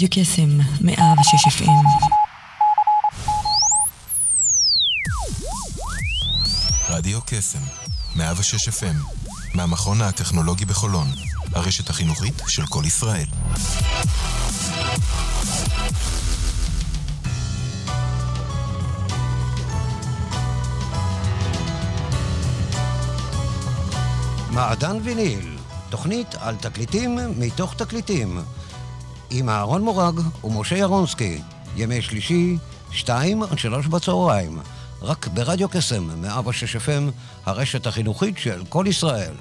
רדיו קסם, 106 FM. רדיו קסם, 106 FM, מהמכון הטכנולוגי בחולון, הרשת החינוכית של כל ישראל. מעדן ויניל, תוכנית על תקליטים מתוך תקליטים. עם אהרון מורג ומשה ירונסקי, ימי שלישי, שתיים עד שלוש בצהריים. רק ברדיו קסם, 106 FM, הרשת החינוכית של כל ישראל.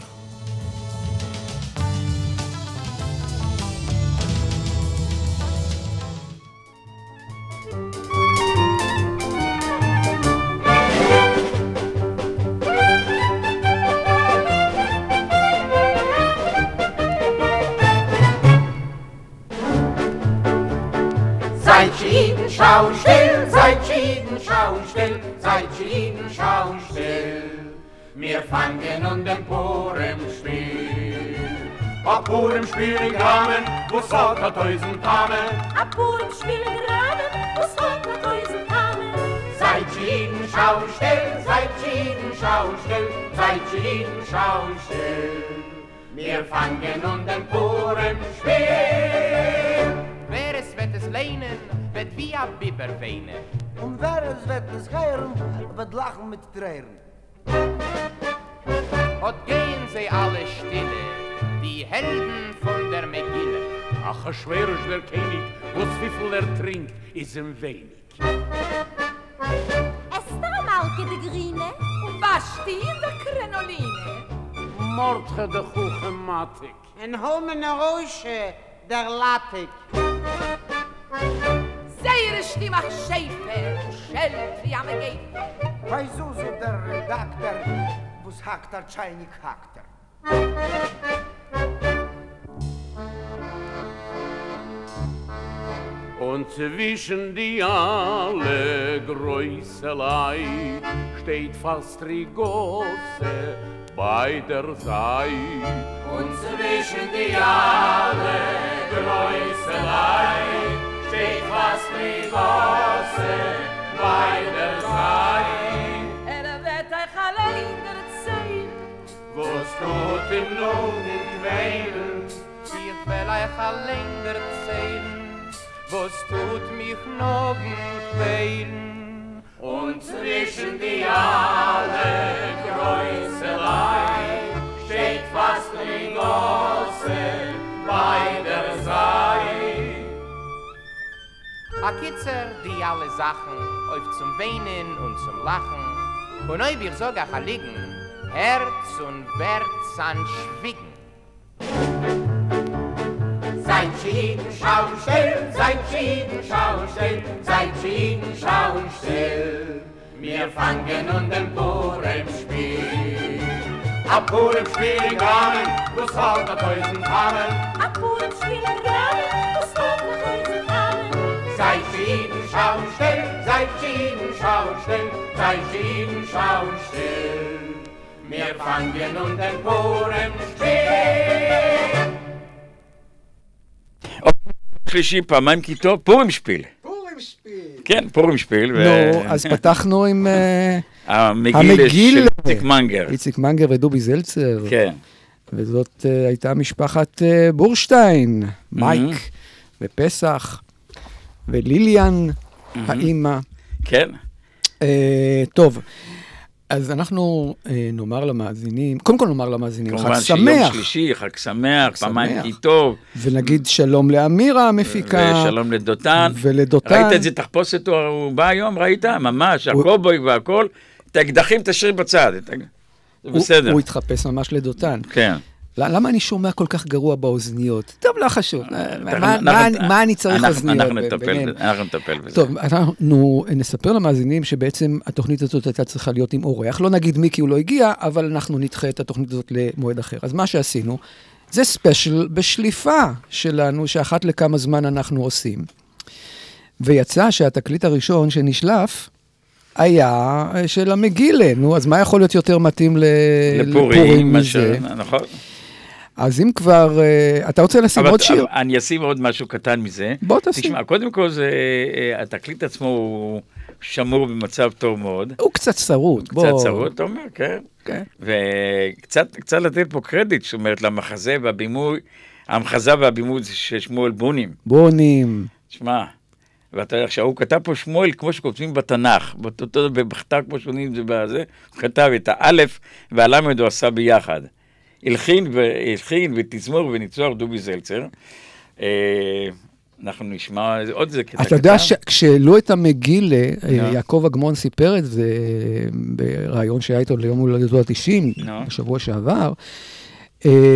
schwierigen Rahmen, wo es hat hat häusen Tame. A pur im schwierigen Rahmen, wo es hat hat häusen Tame. Sei jeden schau still, sei jeden schau still, sei jeden schau still. Wir fangen nun den puren Spiel. Wer es wird es lehnen, wird wie a Biber weinen. Und wer es wird es heiren, wird lachen mit Tränen. Und gehen sie alle stille, die Helden Ach, a schwer ist der König, was wie viel er trinkt, ist ein wenig. Es ist eine Malke, die Grine, und was die in der Krenoline? Mordche, der Kuchen, Matik. Ein Homen, der Röische, der Latik. Seir ist die Mach Schäfe, Schelf, wie am Gäfe. Bei Susi der Redakter, wo es hakt der Chinik hakt. Er. Und zwischen die alle Größelei steht fast Rigosse bei der Seite. Und zwischen die alle Größelei steht fast die Gosse bei der Seite. Er wird euch allein erzählen. Was tut im Lohnen quälen, Ich will euch allein erzählen, was tut mich noch quälen. und zwischen die alle Größelei steht fast die Gosse bei der Seite. A Kitzer, die alle Sachen auf zum Weinen und zum Lachen. Und eu wir sogar liegen, Herz und Werts an Schwiegen. Schieden, schauen still, seid Schieden, schauen still, seid Schieden, schauen still. Wir fangen nun den Purim-Spiel. Ab Purim-Spiel in Graben, du sollst der Teusen haben. Ab Purim-Spiel in Graben, du sollst der Teusen haben. Seid Schieden, schauen still, seid Schieden, schauen still, seid Schieden, schauen still. Wir fangen nun den Purim-Spiel. שלישי, פעמיים כיתות, פורים שפיל. פורים שפיל. כן, פורים שפיל. נו, אז פתחנו עם אה, המגיל. של איציק מנגר. איציק מנגר ודובי זלצר. כן. וזאת אה, הייתה משפחת אה, בורשטיין, מייק ופסח וליליאן, האימא. כן. טוב, אז אנחנו אה, נאמר למאזינים, קודם כל נאמר למאזינים, חג כמובן שיום שמח, שלישי, חג שמח, פעמיים שמח. כי טוב, ונגיד שלום לאמירה המפיקה, ושלום לדותן. ולדותן. ראית את זה תחפושת, הוא- הוא בא היום, ראית? ממש, הוא- הקובוי והכל. את האקדחים תשאיר בצד. את בסדר. הוא התחפש ממש לדותן. כן. למה אני שומע כל כך גרוע באוזניות? טוב, לא חשוב. מה- אנחנו- מה- אני- צריך אוזניות? אנחנו נטפל? בזה. טוב, אנחנו נספר למאזינים שבעצם התוכנית הזאת הייתה צריכה להיות עם אורח. לא נגיד מי כי הוא לא הגיע, אבל אנחנו נדחה את התוכנית הזאת למועד אחר. אז מה שעשינו, זה ספיישל בשליפה שלנו, שאחת לכמה זמן אנחנו עושים. ויצא שהתקליט הראשון שנשלף היה אה, של המגילה. נו, אז מה יכול להיות יותר מתאים לפורים, ש- מזה? נכון. אז אם כבר, אה, אתה רוצה לשים אבל- עוד שיר? אבל אני אשים עוד משהו קטן מזה. בוא תשים. תשמע, קודם כל זה, אה, התקליט עצמו הוא שמור במצב טוב מאוד. הוא קצת שרוט, בוא. קצת צרות, אתה אומר, כן. כן. וקצת קצת לתת פה קרדיט, זאת אומרת, למחזה והבימוי, המחזה והבימוי זה של שמואל בונים. בונים. שמע, ואתה יודע, כשהוא כתב פה שמואל, כמו שכותבים בתנ"ך, בכתב כמו שעונים את זה בזה, הוא כתב את האלף והלמד הוא עשה ביחד. הלחין, והלחין ותזמור וניצוח דובי זלצר. אה, אנחנו נשמע עוד איזה קטע אתה יודע. שכשהעלו את המגילה, אה. יעקב אגמון סיפר את זה אה, בריאיון שהיה איתו ליום הולדתו ה-90, נו. בשבוע שעבר,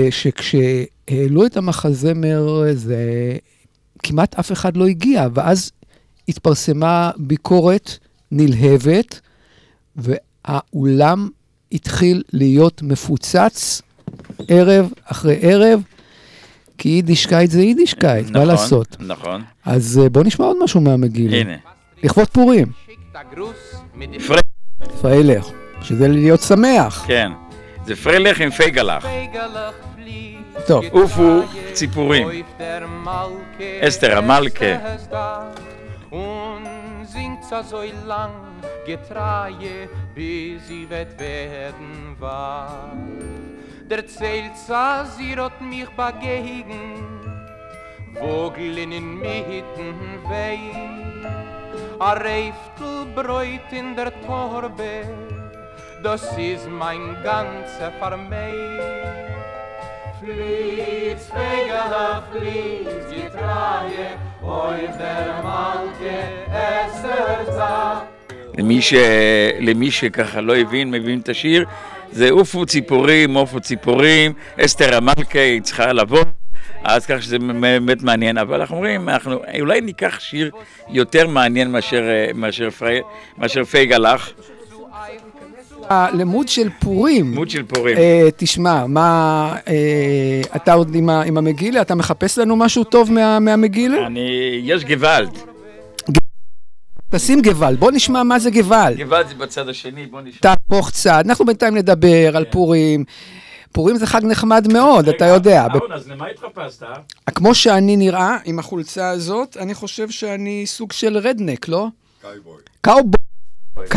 שכשהעלו את המחזמר, זה כמעט אף אחד לא הגיע, ואז התפרסמה ביקורת נלהבת, והאולם התחיל להיות מפוצץ ערב אחרי ערב, כי יידישקייט זה יידישקייט, מה נכון, לעשות? נכון. אז אה, בוא נשמע עוד משהו מהמגילה. הנה. לכבוד פורים. פרי- פריילך, שזה להיות שמח. כן. זה פרלך עם פייגלח. טוב. עופו ציפורים. אסתר המלכה. Singt so so lang getreie, bis sie wird werden wahr. Der zählt so, sie rot mich begegen, Vogel in mitten wei. A Reiftel bräut in der Torbe, das ist mein ganzer Vermei. Fließ, Fegele, fließ, getreie, אויב der Malke, es erzah. למי, ש... למי שככה לא הבין, מבין את השיר, זה עופו ציפורים, עופו ציפורים, אסתר המלכה צריכה לבוא, אז כך שזה באמת מעניין, אבל אנחנו אומרים, אנחנו אולי ניקח שיר יותר מעניין מאשר, אה, מאשר, פרי... מאשר פייגלח, הלימוד של פורים. לימוד של פורים. אה, תשמע, מה, אה, אתה עוד עם, עם המגילה? אתה מחפש לנו משהו טוב מה, מהמגילה? אני, יש גוואלד, תשים גוואלד, בוא נשמע מה זה גוואלד. גוואלד זה בצד השני, בוא נשמע. תהפוך צד, אנחנו בינתיים נדבר על פורים. פורים זה חג נחמד מאוד, אתה יודע. אהרון, אז למה התחפשת? כמו שאני נראה עם החולצה הזאת, אני חושב שאני סוג של redneck, לא? קאובוי. קאובוי.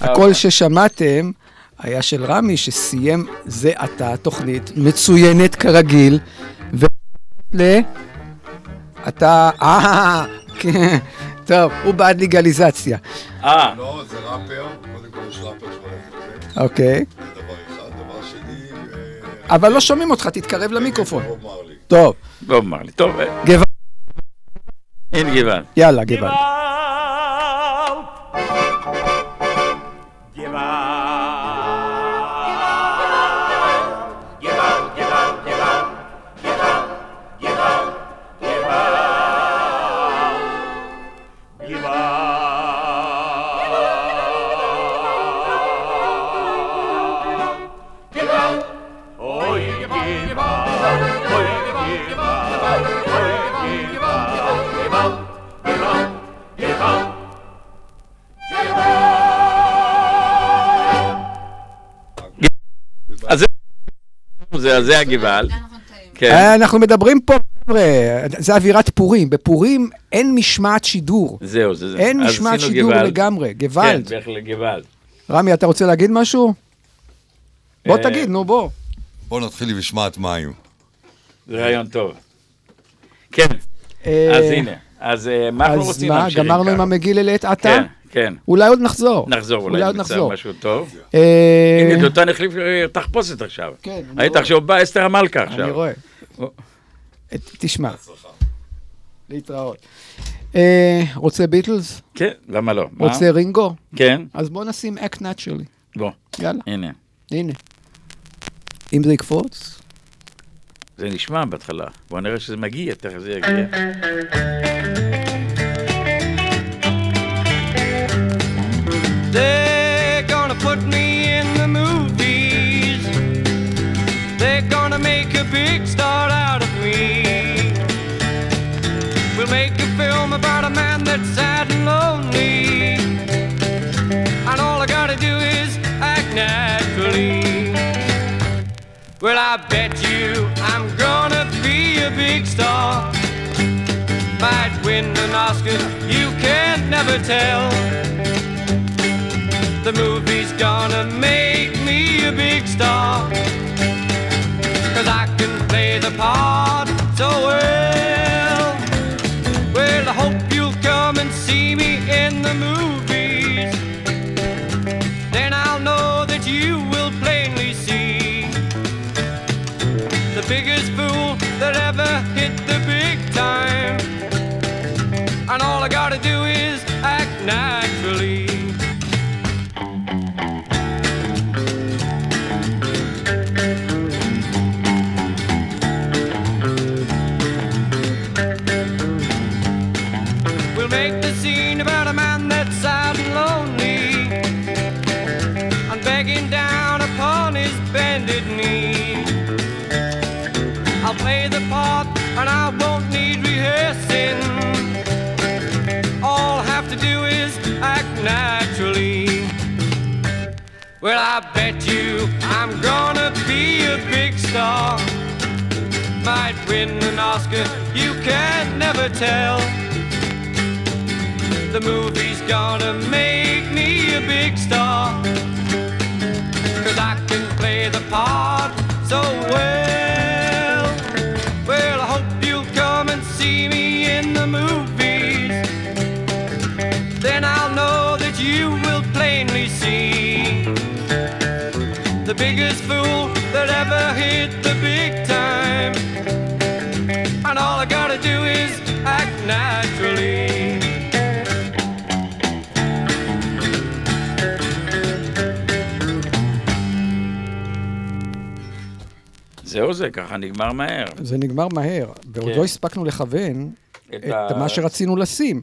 הקול ששמעתם היה של רמי, שסיים זה עתה תוכנית מצוינת כרגיל, ו... ל... אתה... אה, כן. טוב, הוא בעד לגליזציה. אה. לא, זה ראפר, קודם כל יש ראפר שהולך את זה. אוקיי. זה דבר אחד. דבר שני, אבל לא שומעים אותך, תתקרב למיקרופון. בוב מרלי. טוב. בוב מרלי, טוב. אה, גוואלד. הנה גוואלד. יאללה, גוואלד. זה- זה הגוואלד. כן. אה, אנחנו מדברים פה, חבר'ה, זה אווירת פורים. בפורים אין משמעת שידור. זהו, זה זה. אין אז משמעת שידור גוואלד. לגמרי, גוואלד. כן, בהחלט גוואלד. רמי, אתה רוצה להגיד משהו? בוא אה, תגיד, נו בוא. בוא נתחיל עם משמעת מים. זה רעיון טוב. כן, אה, אז הנה. אז אה, מה אנחנו אז רוצים מה, להמשיך גמרנו עם ככה? המגילה לעת עתה? כן, כן. אולי עוד נחזור. נחזור אולי, עוד נמצא נחזור. משהו טוב. אה, הנה, דותן החליף אה, תחפושת עכשיו. כן, אני היית. עכשיו בא אסתר המלכה עכשיו. אני רואה. אה, תשמע. להתראות. אה, רוצה ביטלס? כן, למה לא? רוצה רינגו? כן. אז בוא נשים אקט נאצ'רלי. בוא. יאללה. הנה. הנה. אם זה יקפוץ? זה נשמע בהתחלה. בוא נראה שזה מגיע, תכף זה יגיע. They're gonna put me in the movies. They're gonna make a big star out of me. We'll make a film about a man that's sad and lonely. And all I gotta do is act naturally. Well, I bet you I'm gonna be a big star. Might win an Oscar, you can't never tell. The movie's gonna make me a big star. Cause I can play the part so well. Well, I hope you'll come and see me star. Might win an Oscar, you can never tell. The movie's gonna make me a big star. Cause I can play the part so well. That ever hit the big time. And all I gotta do is act naturally. זהו זה, ככה נגמר מהר. זה נגמר מהר, ועוד כן. לא הספקנו לכוון את את ה- מה שרצינו לשים.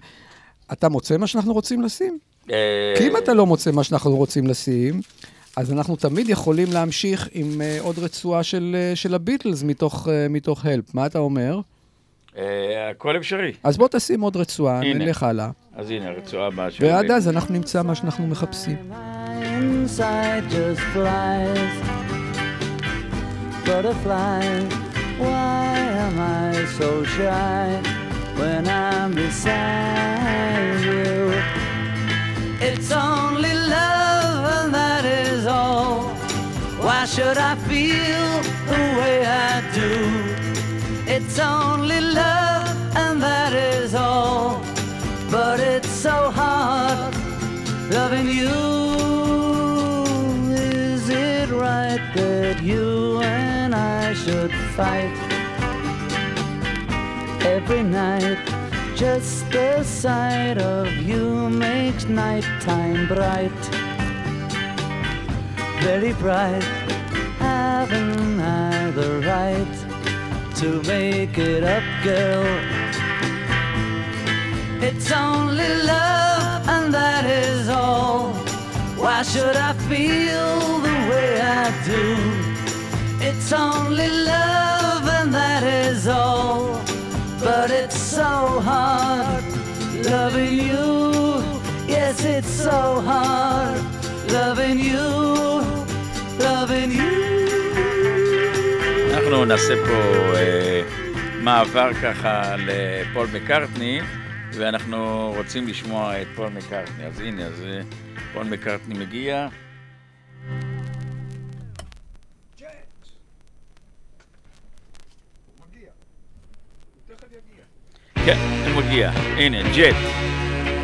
אתה מוצא מה שאנחנו רוצים לשים? אה, כי אם אתה לא מוצא מה שאנחנו רוצים לשים, אז אנחנו תמיד יכולים להמשיך עם אה, עוד רצועה של, אה, של הביטלס מתוך, אה, מתוך הלפ. מה אתה אומר? אה, הכל אפשרי. אז בוא תשים עוד רצועה, הנה. נלך הלאה. אז הנה, הרצועה הבאה של... ועד אז אנחנו נמצא מה שאנחנו מחפשים. inside just flies. Butterflies, why am I so shy when I'm beside you? It's only love, and that is all. Why should I feel the way I do? It's only love, and that is all. But it's so hard loving you. Is it right that you and I should fight every night? Just the sight of you makes nighttime bright, very bright. Haven't I the right to make it up, girl? It's only love, and that is all. Why should I feel the way I do? It's only love, and that is all. But it's so hard loving you. Yes, it's so hard loving you, loving you. אנחנו נעשה פה אה, מעבר ככה לפול מקארטני, ואנחנו רוצים לשמוע את פול מקארטני. אז הנה, אז אה, פול מקארטני מגיע. כן, הוא מגיע. הנה, ג'ט. ג'ט.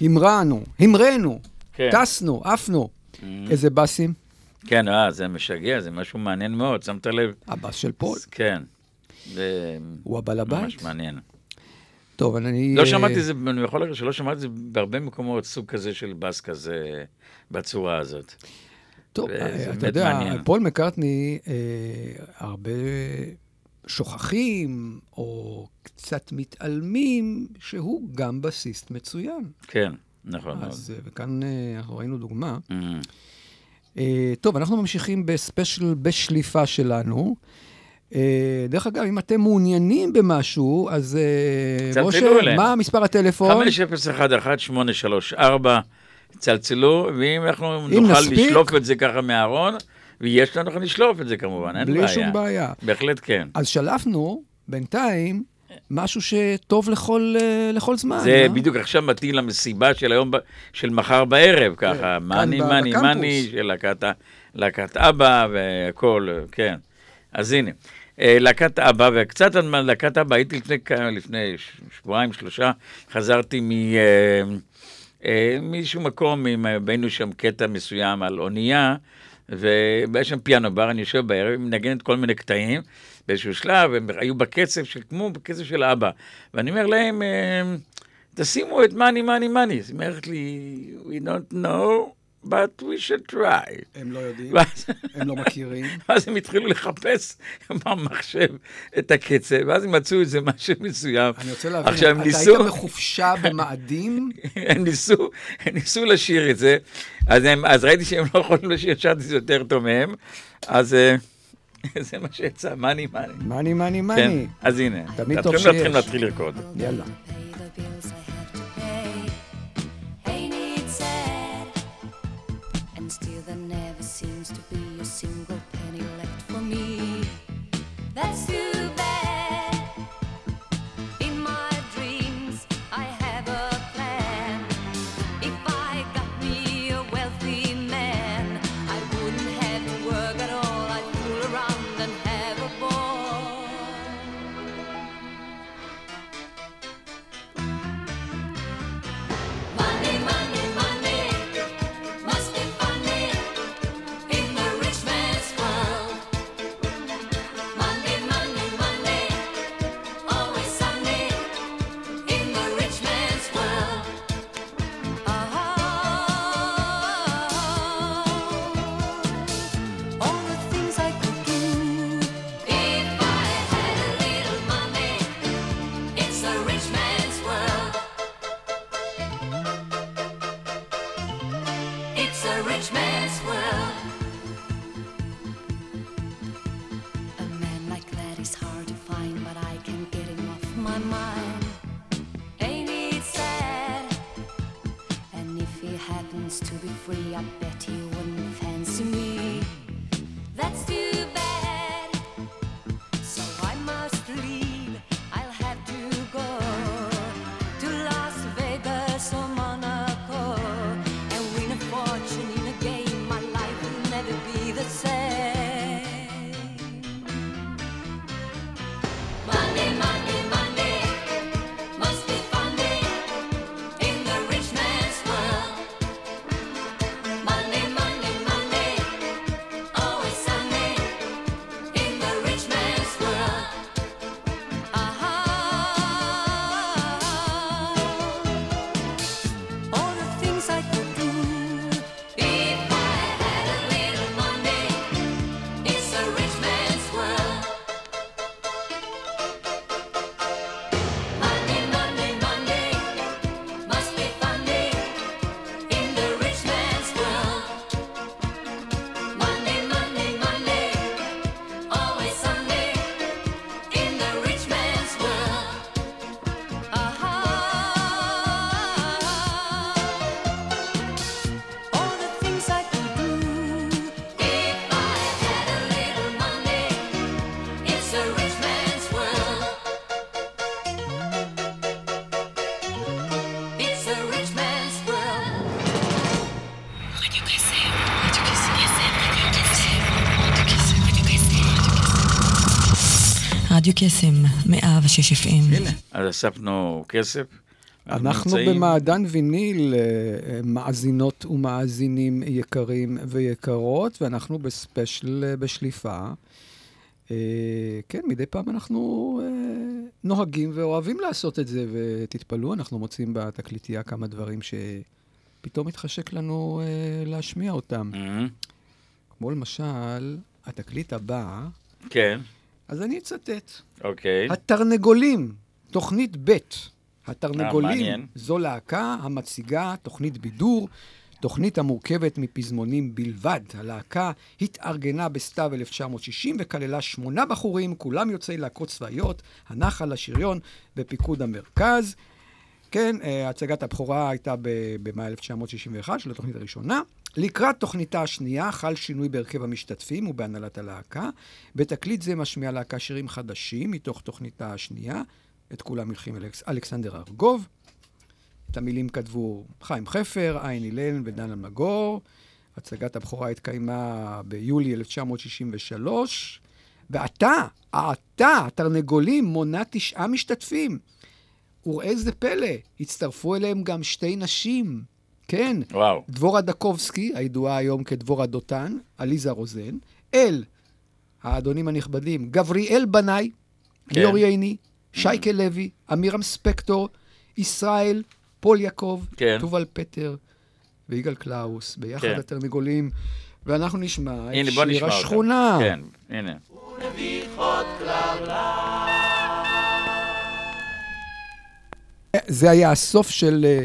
המראנו, המראנו, כן. טסנו, עפנו. איזה באסים? כן, אה, זה משגע, זה משהו מעניין מאוד, שמת לב? הבאס של פול. כן. זה הוא הבעל הבית? ממש מעניין. טוב, אני... לא אה, שמעתי את זה, אני יכול להגיד שלא שמעתי את זה בהרבה מקומות, סוג כזה של בס כזה, בצורה הזאת. טוב, אה, אתה יודע, מעניין. פול מקארטני, אה, הרבה שוכחים, או קצת מתעלמים, שהוא גם בסיסט מצוין. כן, נכון מאוד. אז, אה, וכאן אה, אנחנו ראינו דוגמה. Mm. אה, טוב, אנחנו ממשיכים בספיישל בשליפה שלנו. אה, דרך אגב, אם אתם מעוניינים במשהו, אז צלצלו משה, אליהם. מה מספר הטלפון? 5011-834, צלצלו, ואם אנחנו נוכל נספיק. לשלוף את זה ככה מהארון, ויש לנו, אנחנו נשלוף את זה כמובן, אין בלי בעיה. שום בעיה. בהחלט כן. אז שלפנו, בינתיים, משהו שטוב לכל, אה, לכל זמן. זה אה? בדיוק עכשיו מתאים למסיבה של היום, של מחר בערב, ככה, מאני, מאני. מאני, של להקת אבא והכל, כן. אז הנה, אה, להקת אבא, וקצת על להקת אבא, הייתי לפני, לפני שבועיים, שלושה, חזרתי מ... אה, אה, מאיזשהו מקום, אה, היינו שם קטע מסוים על אונייה, והיה שם פיאנו בר, אני יושב בערב, מנגנת כל מיני קטעים, באיזשהו שלב, הם היו בקצב של, כמו בקצב של אבא. ואני אומר להם, אה, תשימו את מאני, מאני, מאני. אז היא אומרת לי, we don't know, but we should try. הם לא יודעים, ואז- הם לא מכירים. ואז הם התחילו לחפש במחשב את הקצב, ואז הם מצאו איזה משהו מסוים. אני רוצה להבין, עכשיו, אתה ניסו... היית בחופשה במאדים? הם ניסו, הם ניסו לשיר את זה, אז, הם, אז ראיתי שהם לא יכולים לשיר, שרתי את זה יותר טוב מהם, אז אה, זה מה שיצא, מאני מאני. מאני, מאני, כן, מאני. אז הנה, תמיד טוב אתם שיש. צריכים להתחיל לרקוד. יאללה. רדיו קסם, 106 FM. הנה, אז אספנו כסף, אנחנו נמצאים- במעדן ויניל, אה, אה, מאזינות ומאזינים יקרים ויקרות, ואנחנו בספיישל אה, בשליפה. כן, מדי פעם אנחנו נוהגים ואוהבים לעשות את זה, ותתפלאו, אנחנו מוצאים בתקליטייה כמה דברים שפתאום מתחשק לנו להשמיע אותם. כמו למשל, התקליט הבא, כן, אז אני אצטט. אוקיי. התרנגולים, תוכנית ב'. התרנגולים מעניין. זו להקה המציגה תוכנית בידור, תוכנית המורכבת מפזמונים בלבד. הלהקה התארגנה בסתיו 1960 וכללה שמונה בחורים, כולם יוצאי להקות צבאיות, הנחל, השריון בפיקוד המרכז. כן, אה, הצגת הבכורה הייתה במאי 1961 של התוכנית הראשונה. לקראת תוכניתה השנייה חל שינוי בהרכב המשתתפים ובהנהלת הלהקה. בתקליט זה משמיעה להקה שירים חדשים מתוך תוכניתה השנייה. את כולם הלחים אלכס, אלכסנדר ארגוב. את המילים כתבו חיים חפר, עין אילן ודן אלמגור. הצגת הבכורה התקיימה ביולי 1963. ועתה, עתה, התרנגולים מונה תשעה משתתפים. וראה זה פלא, הצטרפו אליהם גם שתי נשים. כן. וואו. דבורה דקובסקי, הידועה היום כדבורה דותן, עליזה רוזן, אל, האדונים הנכבדים, גבריאל בנאי, כן. ליאור ייני, שייקה לוי, אמירם ספקטור, ישראל פוליאקוב, כן. תובל פטר ויגאל קלאוס, ביחד כן. התרנגולים, ואנחנו נשמע את הנה, בוא שיר אותם. השכונה. כן, הנה. זה היה הסוף של אה,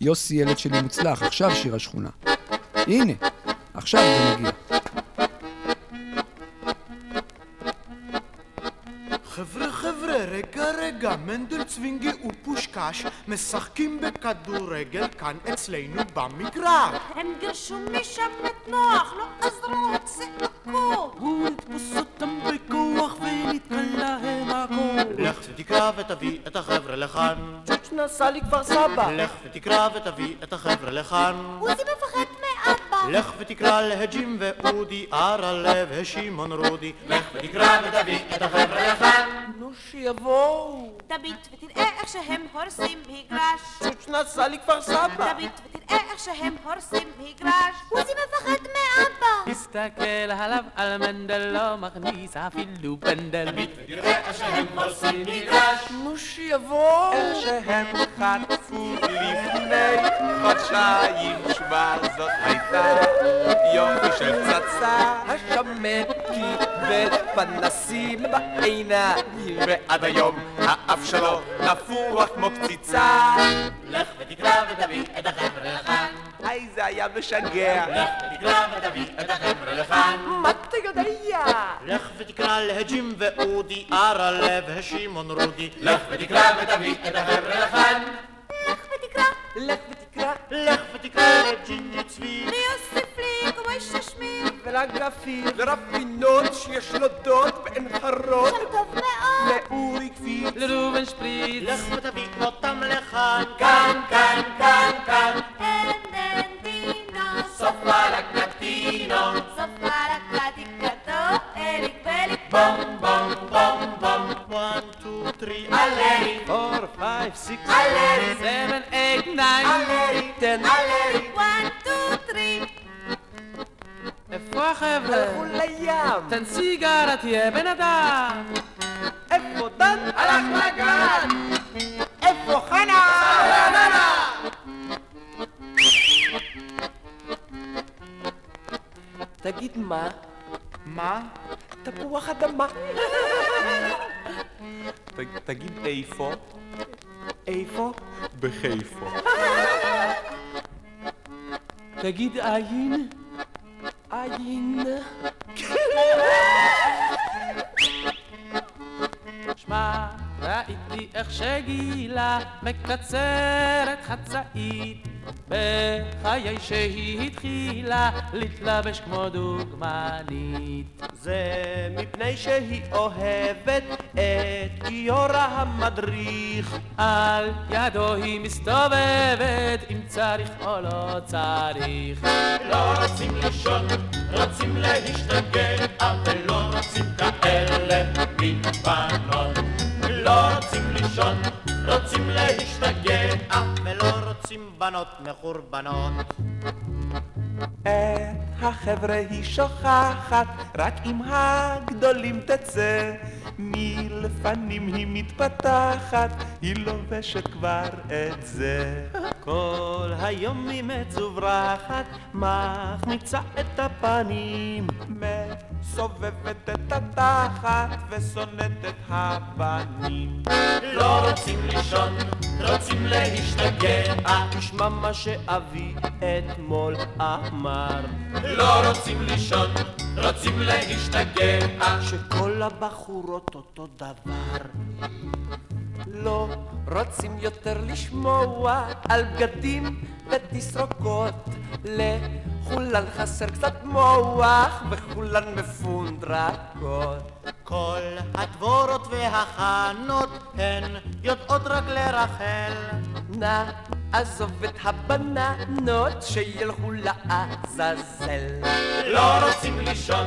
יוסי ילד שלי מוצלח, עכשיו שיר השכונה. הנה, עכשיו זה מגיע. חבר'ה חבר'ה רגע רגע מנדל צווינגי ופושקש משחקים בכדורגל כאן אצלנו במגרש הם גירשו משם את נוח, לא עזרו, צעקו. הוא יתפוס אותם בכוח ונתקע להם הכל לך ותקרא ותביא את החבר'ה לכאן. צ'וץ' נסע לכפר סבא. לך ותקרא ותביא את החבר'ה לכאן. עוזי מפחד. לך ותקרא להג'ים ואודי ארלה ושמעון רודי לך ותקרא ותביא את החבר'ה לכאן. נו שיבואו תביט ותראה איך שהם הורסים מגרש. צ'וץ' נסע לכפר סבא תביט ותראה איך שהם הורסים מגרש. עוזי מפחד מאבא. תסתכל עליו על מנדל לא מכניס אפילו פנדל תראה איך שהם עושים מגרש. נו שיבואו איך שהם חטפו לפני חודשיים שמע זאת הייתה יופי של פצצה השמן קיבל פנסים בעיניים ועד היום האף שלו נפוח כמו קציצה לך ותקרא ותביא את החבר'ה לכאן. היי זה היה משגע לך ותקרא ותביא את החבר'ה לכאן. מה אתה יודע? לך ותקרא להג'ים ואודי ארלה ושמעון רודי לך ותקרא ותביא את החבר'ה לכאן. לך ותקרא. לך ותקרא לך ותקרא לג'ינג'י צבי ויוסיף לי כמו איש השמיר. ולגפיר לרפינות שיש לו דוד בעין חרוד שם טוב מאוד. לאורי כפיר לראובן שפריץ לך ותביא אותם לכאן כאן, כאן, כאן, כאן. אין אין דינו. סופה לקטינו. סופה לקדיקתו. אליק בליק. בום, בום, בום, בום. Two three הלרי. four five six הלרי. seven eight nine הלרי. ten הלרי. one two three. איפה החבר'ה? הלכו לים תן סיגרה תהיה בן אדם איפה דן? הלך לגן. איפה חנה? תגיד מה? מה? תפוח אדמה. תגיד איפה? איפה? בחיפה. תגיד עין. עין. שמע, ראיתי איך שגילה מקצרת חצאית בחיי שהיא התחילה להתלבש כמו דוגמנית. זה מפני שהיא אוהבת את גיורא המדריך. על ידו היא מסתובבת אם צריך או לא צריך. לא רוצים לישון, רוצים להשתגע, אבל לא רוצים כאלה מין בנות. לא רוצים לישון רוצים להשתגע, רוצים בנות מחורבנות. את החבר'ה היא שוכחת, רק עם הגדולים תצא. מלפנים היא מתפתחת, היא לובשת כבר את זה. כל היום היא מצוברחת, מחמיצה את הפנים, מסובבת את התחת ושונאת את הבנים. לא רוצים לישון, רוצים להשתגע. תשמע מה שאבי אתמול אמר. לא רוצים לישון, רוצים להשתגע. שכל הבחורות אותו דבר. לא רוצים יותר לשמוע על בגדים ותסרוקות. לכולן חסר קצת מוח וכולן מפונדרקות. כל הדבורות והחנות הן יודעות רק לרחל. נא עזוב את הבננות שילכו לעזאזל. לא רוצים לישון,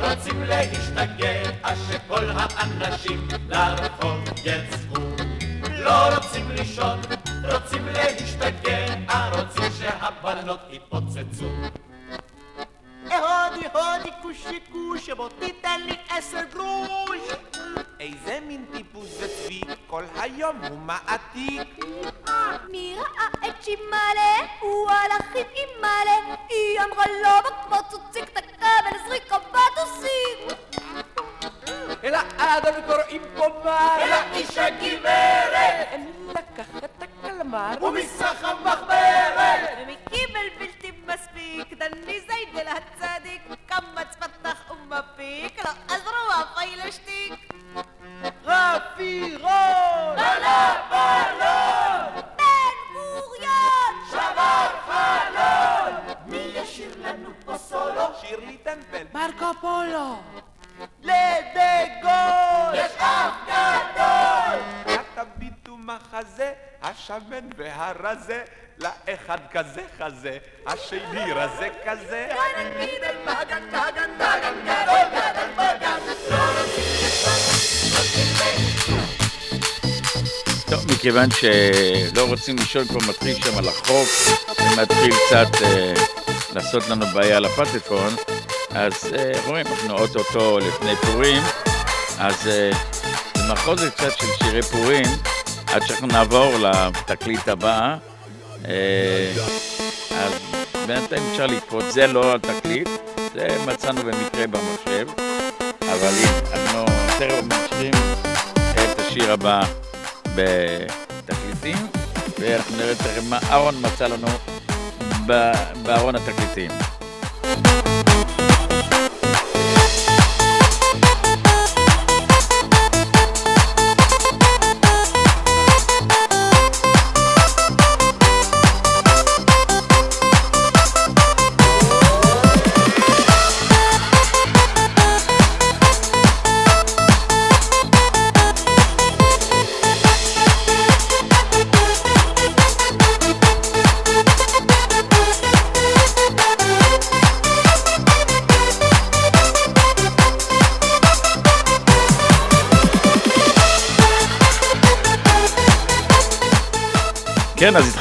רוצים להשתגע, שכל האנשים לרחוב יצאו. לא רוצים לישון, רוצים להשתגע, רוצים שהבנות יתפוצצו. הודי הודי כושי כושי בוא תיתן לי עשר גרוש. איזה מין טיפוס זה צבי? כל היום הוא מעתיק. מי ראה את שימאלה? הוא הלך עם אימאלה. היא אמרה לו בקבוץ הוא ציק תקה ולזריקה בטוסים אל האדם קוראים פה מר אל האיש הגברת אני לקח את הקלמר ומסך המחברת ומי קיבל בלתי מספיק דני זיידל הצדיק קמץ פתח ומפיק לא עזרו אפי לשתיק. רפי רון! עלה בלון בן גוריון! שבר חלון מי ישיר לנו פה סולו? שירלי טמפל מרקו פולו. לדגול! יש אף גדול תביטו מחזה השמן והרזה לאחד כזה חזה השני רזה כזה. טוב, מכיוון שלא רוצים לישון כבר מתחיל שם על החוק ומתחיל קצת אה, לעשות לנו בעיה על הפטפון. אז אה, אומרים, אנחנו אוטוטו לפני פורים. אז אה, קצת של שירי פורים עד שאנחנו נעבור לתקליט הבא אה, אז בינתיים אפשר לקפוץ, זה לא התקליט, זה מצאנו במקרה במחשב אבל אם אנחנו תכף ממשיכים את השיר הבא בתקליטים ואנחנו נראה תכף מה אהרון מצא לנו בארון התקליטים.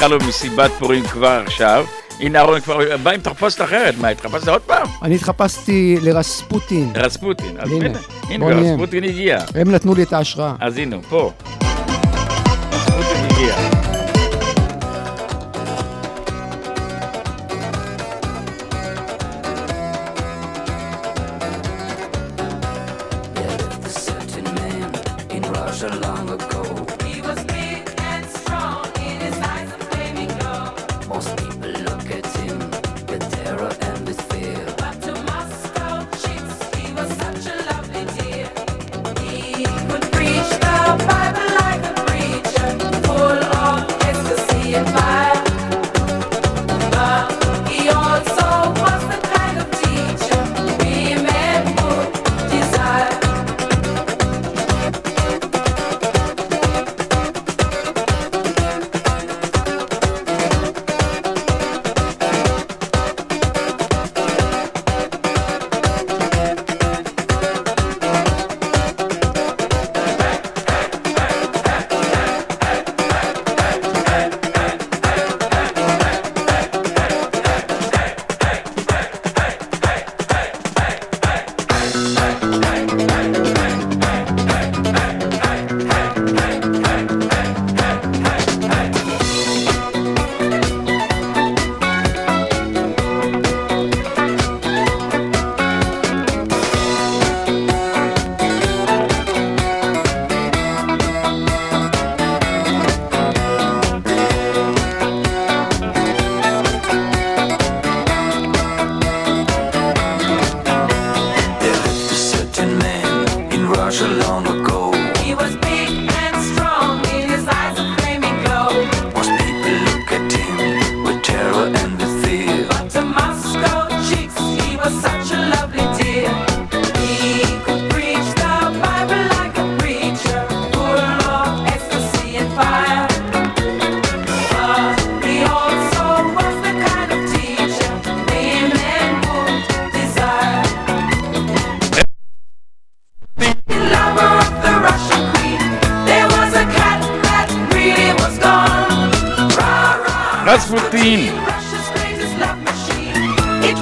התחלנו מסיבת פורים כבר עכשיו. הנה אהרון כבר בא עם תחפושת אחרת, מה, התחפשת עוד פעם? אני התחפשתי לרספוטין. רספוטין, אז הנה, הנה. רספוטין הגיע. הם נתנו לי את ההשראה. אז הנה, פה. רספוטין הגיע.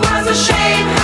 was a shame.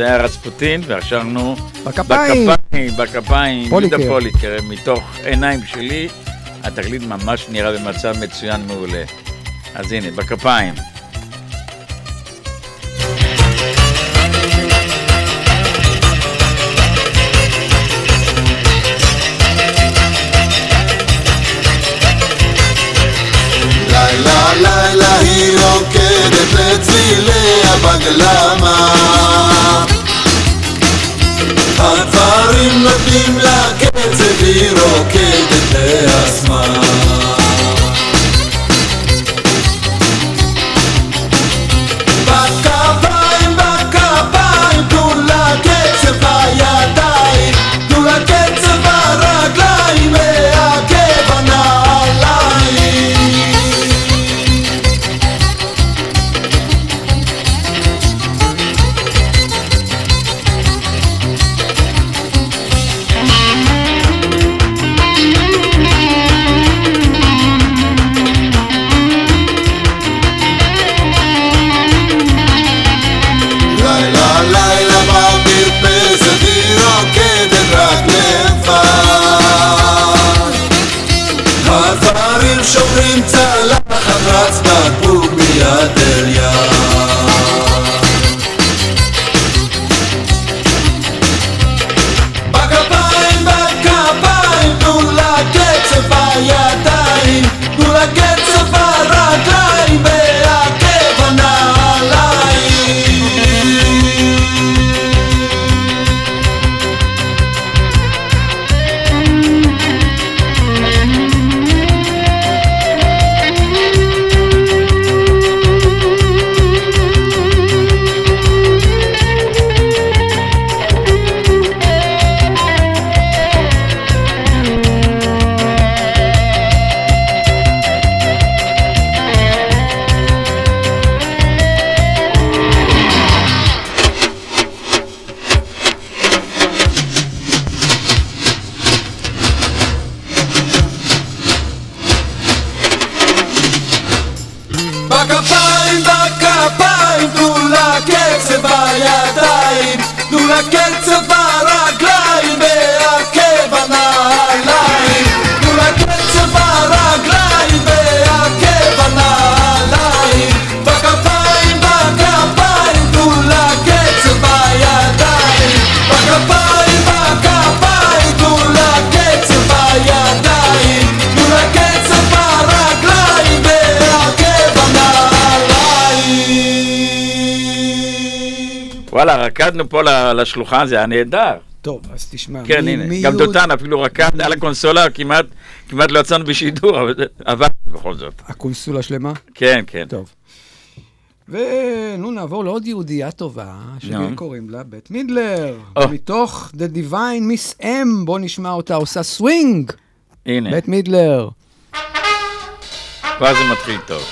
זה היה רספוטין, ועכשיו בכפיים! בכפיים, בכפיים, פוליקר. יהודה פוליקר, מתוך עיניים שלי, התקליט ממש נראה במצב מצוין מעולה. אז הנה, בכפיים. לילה, לילה היא רוקדת לצלילי הבגלמה אם נותנים לה קצב היא רוקדת לעצמה בכפיים, בכפיים, תנו לה קצב הידיים, תנו לה קצב הרגליים רקדנו פה ל- לשלוחה, זה היה נהדר. טוב, אז תשמע, כן, מי- הנה, מי גם יהוד- דותן אפילו רקד על הקונסולה, כמעט כמעט לא יצאנו בשידור, אבל עבד בכל זאת. הקונסולה שלמה? כן, כן. טוב. ונו, נעבור לעוד יהודייה טובה, נו. שקוראים לה בית מידלר. או. מתוך The Divine Miss M, בוא נשמע אותה עושה סווינג. הנה, בית מידלר. כבר זה מתחיל טוב.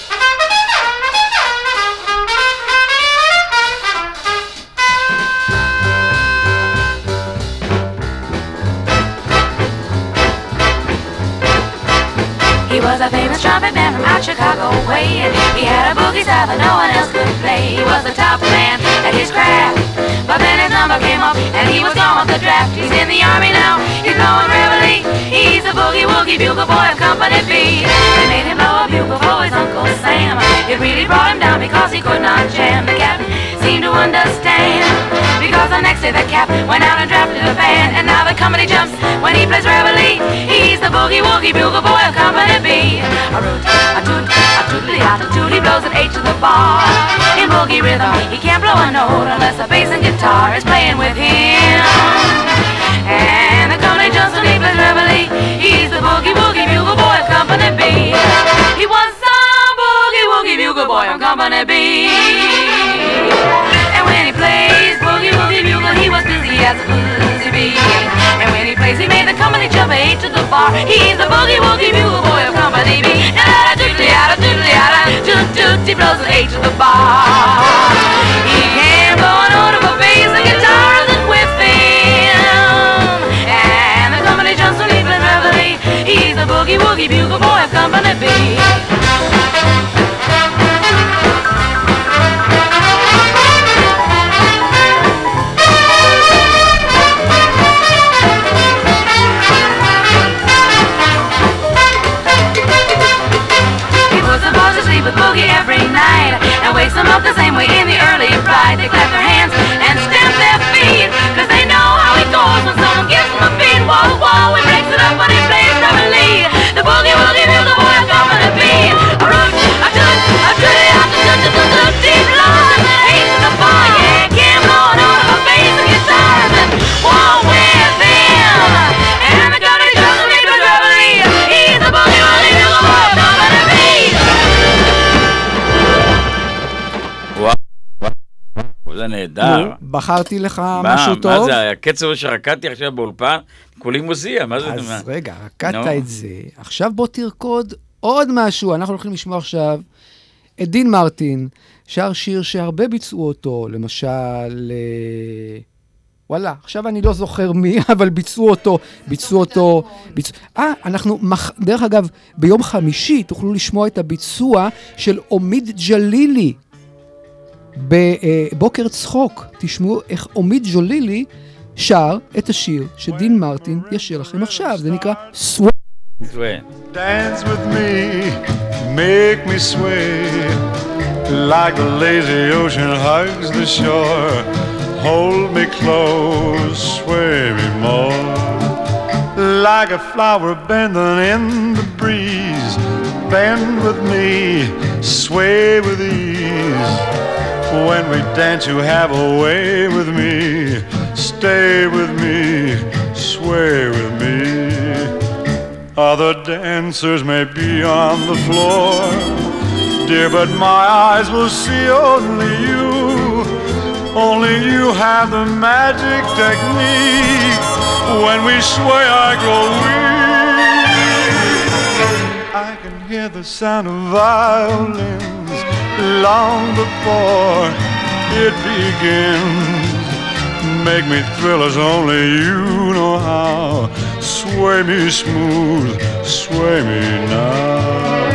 He was a famous trumpet man from out Chicago way. He had a boogie style that no one else could play. He was the top man at his craft. But then his number came up and he was gone with the draft. He's in the army now, he's blowing reveille. He's a boogie woogie bugle boy of Company B. They made him blow a bugle for his Uncle Sam. It really brought him down because he could not jam. The captain seemed to understand. Because the next day the cap went out and drafted a band. And now the company jumps when he plays reveille. He's the boogie woogie bugle boy of Company B. A root, a toot, a tootly a toot. He blows an H to the bar. In boogie rhythm, he can't blow a note unless the bass and guitar is playing with him. And the company jumps when he plays reveille. He's the boogie woogie bugle boy of Company B. He was some boogie woogie bugle boy of Company B. woogie he was busy as a boozy bee. And when he plays, he made the company jump eight to the bar. He's the boogie woogie bugle boy of Company B. Da da doodly da doodly da toot toot, he blows an eight to the bar. He can blow a note of a bass and guitar isn't with him. And the company jumps he plays reveille. He's the boogie woogie bugle boy of Company B. the Boogie every night and wakes them up the same way in the early pride. They clap their hands נהדר. בחרתי לך מה, משהו מה טוב. זה, הקצב שרקדתי עכשיו באולפן, כולי מוזיע, מה זה? אז מה? רגע, רקדת נו. את זה, עכשיו בוא תרקוד עוד משהו. אנחנו הולכים לשמוע עכשיו את דין מרטין, שר שיר שהרבה ביצעו אותו, למשל... אה, וואלה, עכשיו אני לא זוכר מי, אבל ביצעו אותו, ביצעו אותו, ביצעו... אה, אנחנו, מח... דרך אגב, ביום חמישי תוכלו לשמוע את הביצוע של עמיד ג'לילי בבוקר צחוק. תשמעו איך עמיד ג'לילי שר את השיר שדין מרטין ישיר לכם עכשיו, זה נקרא. כן. Dance with me, make me sway like the lazy ocean hugs the shore. Hold me close, sway me more like a flower bending in the breeze. bend with me, sway with ease. When we dance, you have a way with me. Stay with me, sway with me. Other dancers may be on the floor, dear, but my eyes will see only you. Only you have the magic technique. When we sway, I grow weak. I can hear the sound of violins long before it begins. Make me thrill as only you know how. Sway me smooth, sway me now.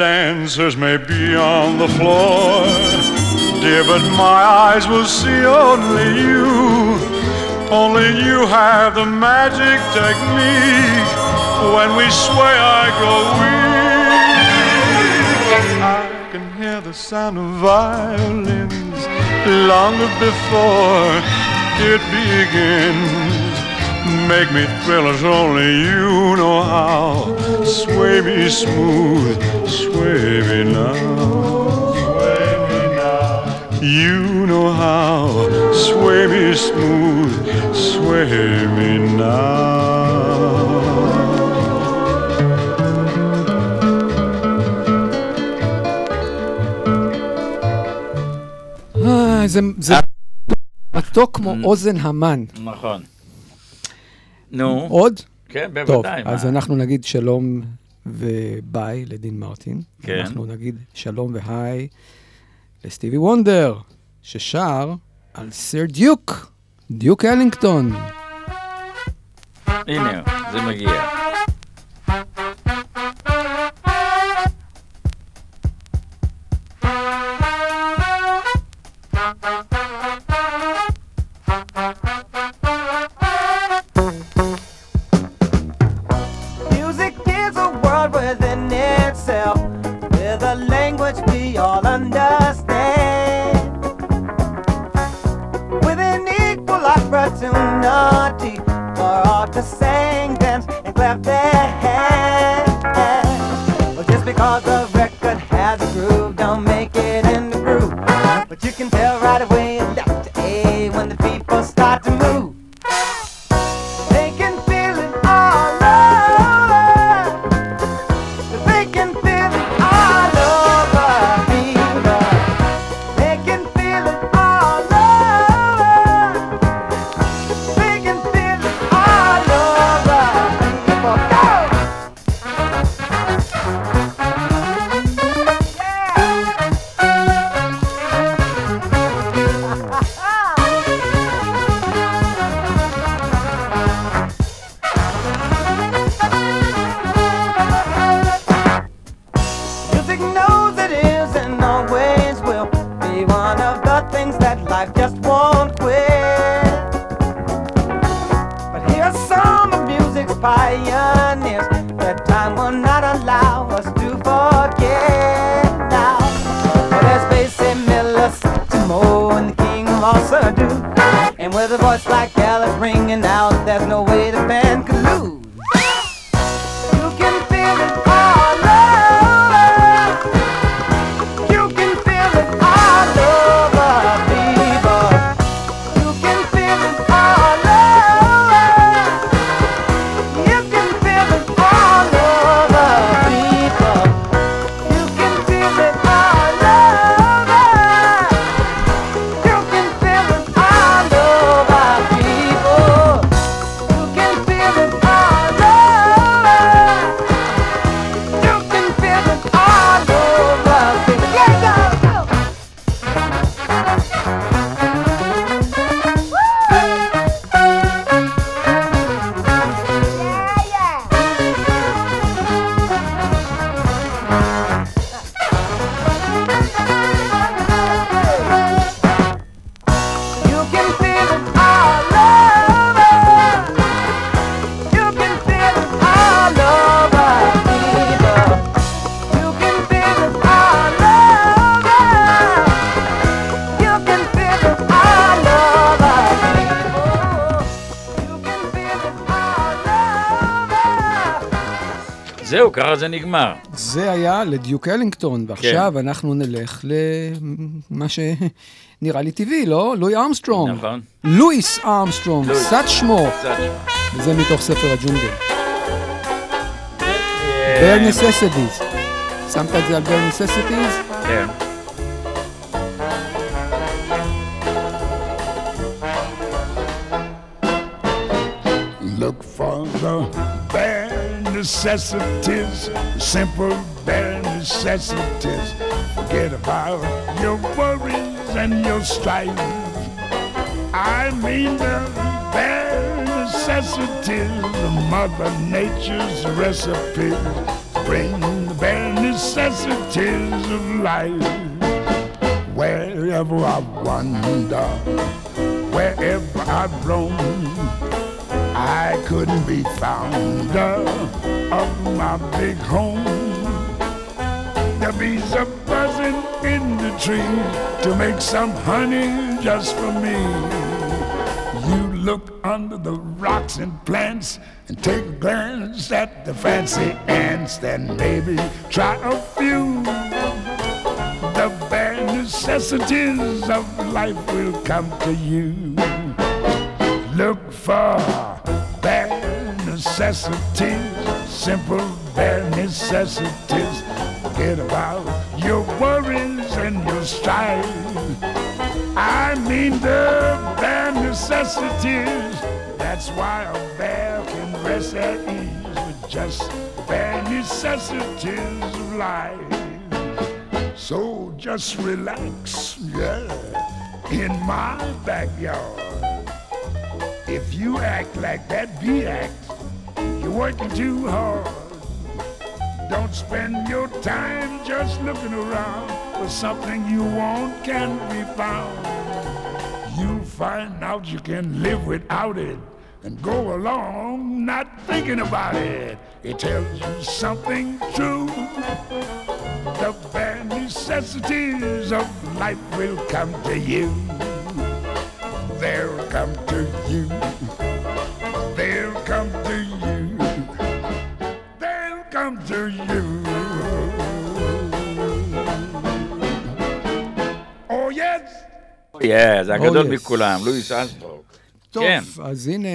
Dancers may be on the floor, dear, but my eyes will see only you. Only you have the magic technique. When we sway, I grow weak. I can hear the sound of violins long before it begins. Make me thrill as only you know how. Sway me smooth, sway me now. Sway me now. You know how. Sway me smooth, sway me now. אה, זה מתוק כמו אוזן המן. נכון. נו. עוד? כן, טוב, בוודאי. אז מה? אנחנו נגיד שלום וביי לדין מרטין. כן. אנחנו נגיד שלום והי לסטיבי וונדר, ששר על סר דיוק, דיוק אלינגטון. הנה, זה מגיע. One of the things that life just won't quit. But here are some of music's pioneers that time will not allow us to forget now. Well, there's Basie Miller, Timo, and the King of all do. And with a voice like Alice ringing out, there's no way the band could lose. נגמר. זה היה לדיוק אלינגטון, ועכשיו אנחנו נלך למה שנראה לי טבעי, לא? לואי ארמסטרונג. נכון. לואיס ארמסטרונג. קצת שמו. וזה מתוך ספר הג'ונגל. bare necessities. שמת את זה על bare necessities? כן. Look for the necessities, simple bare necessities. Forget about your worries and your strife. I mean the bare necessities Mother Nature's recipe. Bring the bare necessities of life. Wherever I wander, wherever I roam. I couldn't be founder of my big home. The bees are buzzing in the tree to make some honey just for me. You look under the rocks and plants and take a glance at the fancy ants, then maybe try a few. The bare necessities of life will come to you. Look for necessities, simple bare necessities. Forget about your worries and your strife. I mean the bare necessities. That's why a bear can rest at ease with just bare necessities of life. So just relax, yeah, in my backyard. If you act like that bee act, you're working too hard. Don't spend your time just looking around for something you want can be found. You'll find out you can live without it and go along not thinking about it. It tells you something true. The bare necessities of life will come to you. They'll come to you. כן, זה הגדול Oh. מכולם, לואי ארמסטרונג. טוב, כן. אז הנה,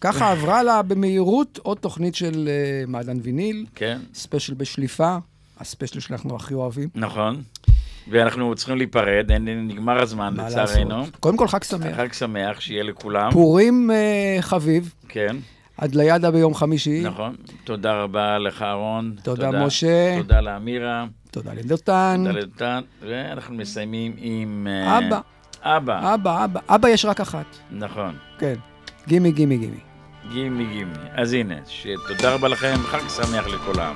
ככה עברה לה במהירות עוד תוכנית של אה, מעדן ויניל. כן. ספיישל בשליפה, הספיישל שאנחנו הכי אוהבים. נכון. ואנחנו צריכים להיפרד, נגמר הזמן לצערנו. קודם כל, חג שמח. חג שמח, שיהיה לכולם. פורים אה, חביב, כן, עד לידה ביום חמישי. נכון. תודה רבה לך, אהרון. תודה, משה. תודה לאמירה. תודה לדותן. תודה לדותן. ואנחנו מסיימים עם... אה, אבא. אבא. אבא, אבא. אבא יש רק אחת. נכון. כן. Gimme, gimme, gimme. Gimme gimme. אז הנה, שתודה רבה לכם, חג שמח לכולם.